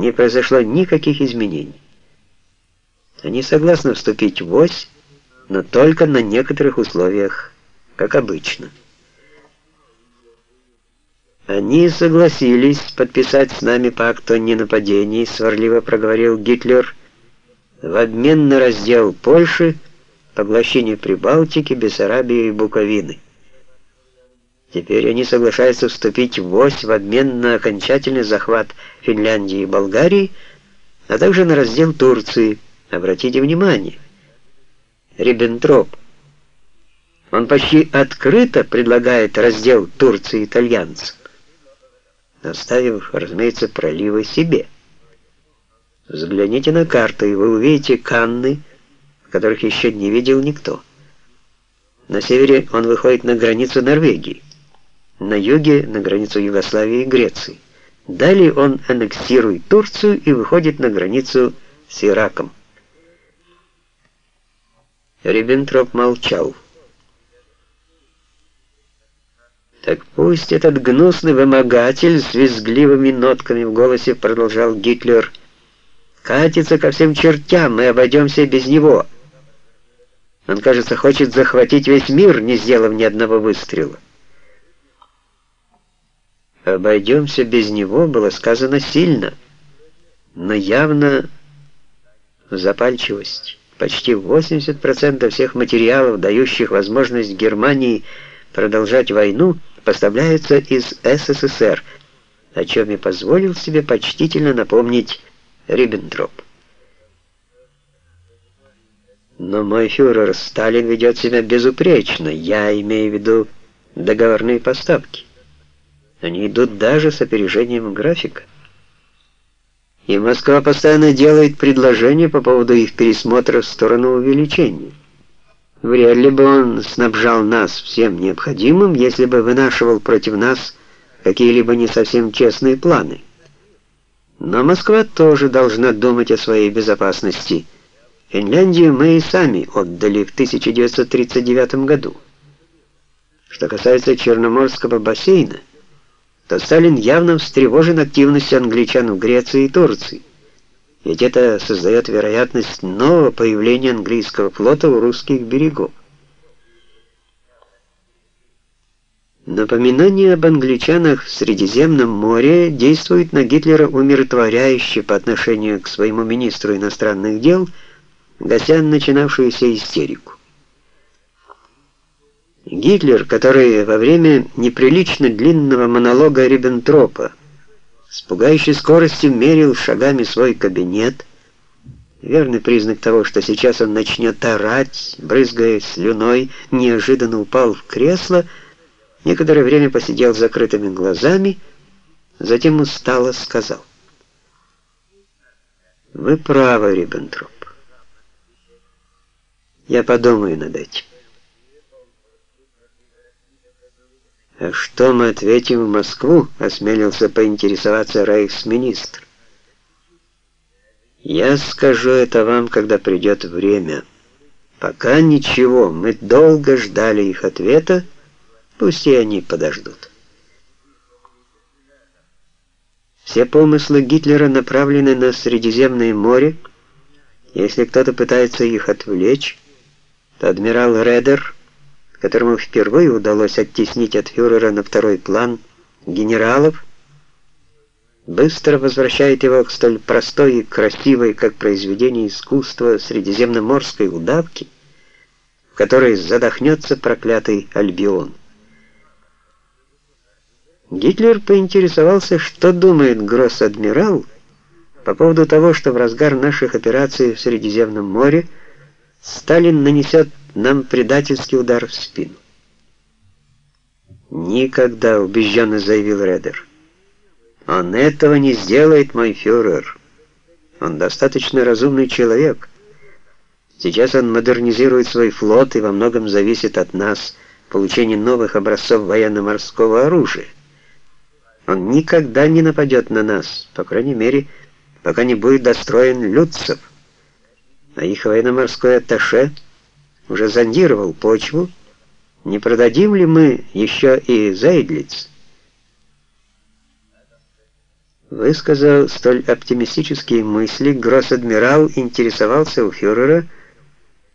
не произошло никаких изменений. Они согласны вступить в ось, но только на некоторых условиях, как обычно. Они согласились подписать с нами пакт о ненападении, сварливо проговорил Гитлер, в обмен на раздел Польши, поглощение Прибалтики, Бессарабии и Буковины. Теперь они соглашаются вступить в ось в обмен на окончательный захват Финляндии и Болгарии, а также на раздел Турции. Обратите внимание, Риббентроп. Он почти открыто предлагает раздел Турции итальянцам, оставив, разумеется, проливы себе. Взгляните на карту, и вы увидите Канны, которых еще не видел никто. На севере он выходит на границу Норвегии на юге на границу Югославии и Греции. Далее он аннексирует Турцию и выходит на границу с Ираком. Риббентроп молчал. «Так пусть этот гнусный вымогатель с визгливыми нотками в голосе продолжал Гитлер, катится ко всем чертям, мы обойдемся без него. Он, кажется, хочет захватить весь мир, не сделав ни одного выстрела». «Обойдемся без него» было сказано сильно, но явно запальчивость. Почти 80% всех материалов, дающих возможность Германии продолжать войну, поставляются из СССР, о чем и позволил себе почтительно напомнить Риббентроп. Но мой фюрер Сталин ведет себя безупречно, я имею в виду договорные поставки. Они идут даже с опережением графика. И Москва постоянно делает предложения по поводу их пересмотра в сторону увеличения. Вряд ли бы он снабжал нас всем необходимым, если бы вынашивал против нас какие-либо не совсем честные планы. Но Москва тоже должна думать о своей безопасности. Финляндию мы и сами отдали в 1939 году. Что касается Черноморского бассейна, то Сталин явно встревожен активностью англичан в Греции и Турции. Ведь это создает вероятность нового появления английского флота у русских берегов. Напоминание об англичанах в Средиземном море действует на Гитлера умиротворяюще по отношению к своему министру иностранных дел, гася начинавшуюся истерику. Гитлер, который во время неприлично длинного монолога Риббентропа с пугающей скоростью мерил шагами свой кабинет, верный признак того, что сейчас он начнет орать, брызгая слюной, неожиданно упал в кресло, некоторое время посидел с закрытыми глазами, затем устало сказал. «Вы правы, Риббентроп. Я подумаю над этим». Что мы ответим в Москву?» — осмелился поинтересоваться рейхсминистр. «Я скажу это вам, когда придет время. Пока ничего, мы долго ждали их ответа, пусть и они подождут». Все помыслы Гитлера направлены на Средиземное море. Если кто-то пытается их отвлечь, то адмирал Редер которому впервые удалось оттеснить от фюрера на второй план генералов, быстро возвращает его к столь простой и красивой, как произведение искусства средиземноморской удавки, в которой задохнется проклятый Альбион. Гитлер поинтересовался, что думает гросс-адмирал по поводу того, что в разгар наших операций в Средиземном море Сталин нанесет нам предательский удар в спину. «Никогда», — убежденно заявил Редер. «Он этого не сделает, мой фюрер. Он достаточно разумный человек. Сейчас он модернизирует свой флот и во многом зависит от нас в получении новых образцов военно-морского оружия. Он никогда не нападет на нас, по крайней мере, пока не будет достроен Люцев. А их военно-морской атташе — уже зондировал почву, не продадим ли мы еще и Зейдлиц? Высказав столь оптимистические мысли, гросс-адмирал интересовался у фюрера,